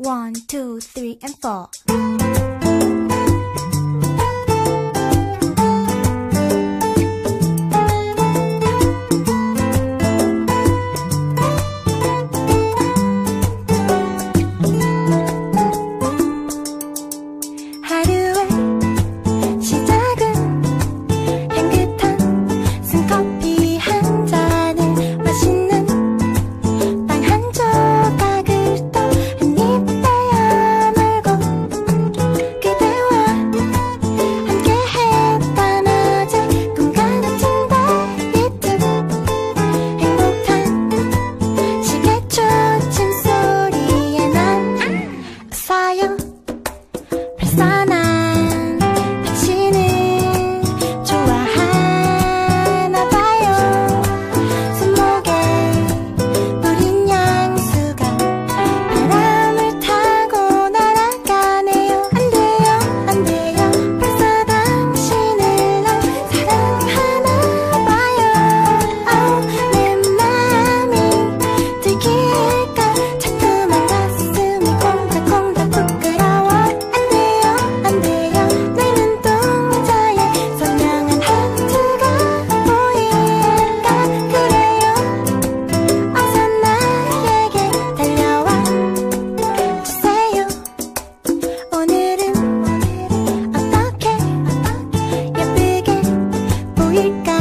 One, two, three, and four. 걸릴까?